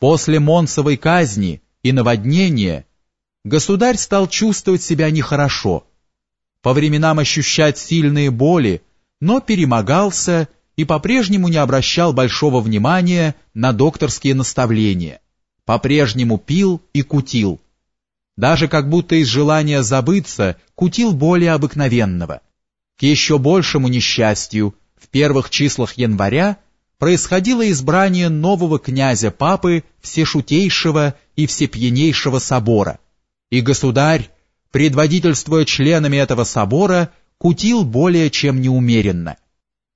После Монсовой казни и наводнения государь стал чувствовать себя нехорошо, по временам ощущать сильные боли, но перемогался и по-прежнему не обращал большого внимания на докторские наставления, по-прежнему пил и кутил. Даже как будто из желания забыться кутил более обыкновенного. К еще большему несчастью, в первых числах января происходило избрание нового князя-папы Всешутейшего и Всепьянейшего собора, и государь, предводительствуя членами этого собора, кутил более чем неумеренно.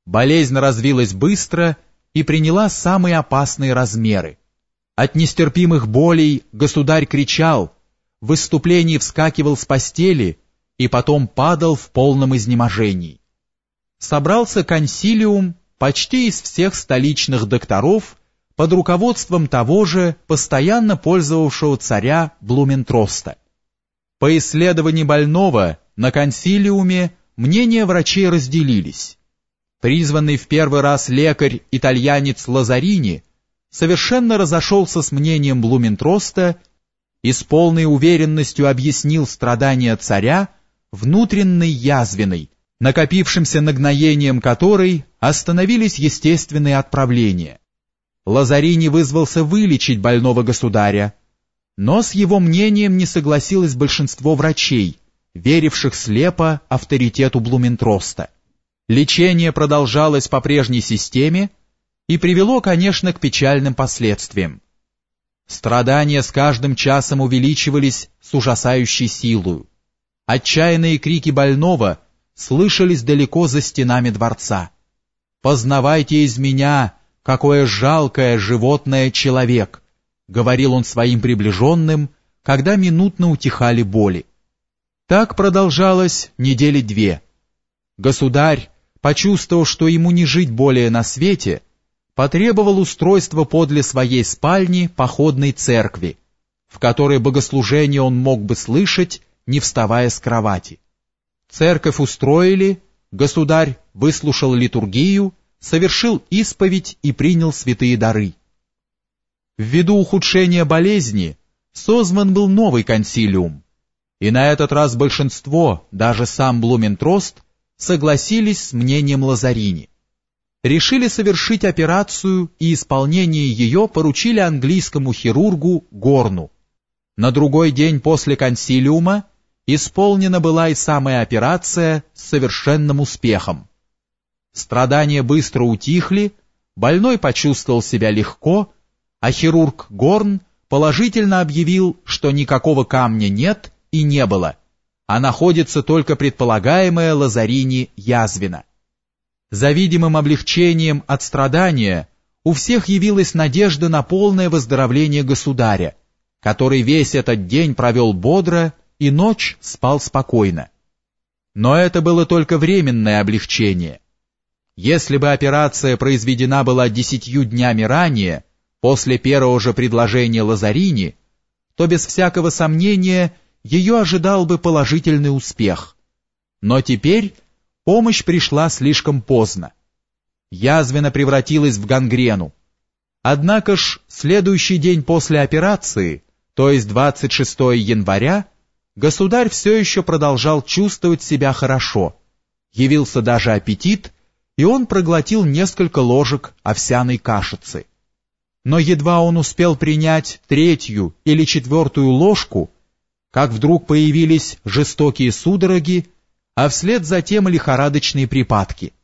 Болезнь развилась быстро и приняла самые опасные размеры. От нестерпимых болей государь кричал, в выступлении вскакивал с постели и потом падал в полном изнеможении. Собрался консилиум почти из всех столичных докторов под руководством того же, постоянно пользовавшего царя Блументроста. По исследованию больного на консилиуме мнения врачей разделились. Призванный в первый раз лекарь-итальянец Лазарини совершенно разошелся с мнением Блументроста и с полной уверенностью объяснил страдания царя внутренней язвенной, накопившимся нагноением которой остановились естественные отправления. Лазарини вызвался вылечить больного государя, но с его мнением не согласилось большинство врачей, веривших слепо авторитету Блументроста. Лечение продолжалось по прежней системе и привело, конечно, к печальным последствиям. Страдания с каждым часом увеличивались с ужасающей силой. Отчаянные крики больного слышались далеко за стенами дворца. «Познавайте из меня, какое жалкое животное человек», говорил он своим приближенным, когда минутно утихали боли. Так продолжалось недели две. Государь, почувствовав, что ему не жить более на свете, потребовал устройства подле своей спальни походной церкви, в которой богослужение он мог бы слышать, не вставая с кровати. Церковь устроили, государь выслушал литургию, совершил исповедь и принял святые дары. Ввиду ухудшения болезни созван был новый консилиум, и на этот раз большинство, даже сам Блументрост, согласились с мнением Лазарини. Решили совершить операцию и исполнение ее поручили английскому хирургу Горну. На другой день после консилиума исполнена была и самая операция с совершенным успехом. Страдания быстро утихли, больной почувствовал себя легко, а хирург Горн положительно объявил, что никакого камня нет и не было, а находится только предполагаемая Лазарини язвина. За видимым облегчением от страдания у всех явилась надежда на полное выздоровление государя, который весь этот день провел бодро и ночь спал спокойно. Но это было только временное облегчение. Если бы операция произведена была десятью днями ранее, после первого же предложения Лазарини, то без всякого сомнения ее ожидал бы положительный успех. Но теперь помощь пришла слишком поздно. Язвина превратилась в гангрену. Однако ж, следующий день после операции, то есть 26 января, государь все еще продолжал чувствовать себя хорошо. Явился даже аппетит, и он проглотил несколько ложек овсяной кашицы. Но едва он успел принять третью или четвертую ложку, как вдруг появились жестокие судороги, а вслед за тем лихорадочные припадки –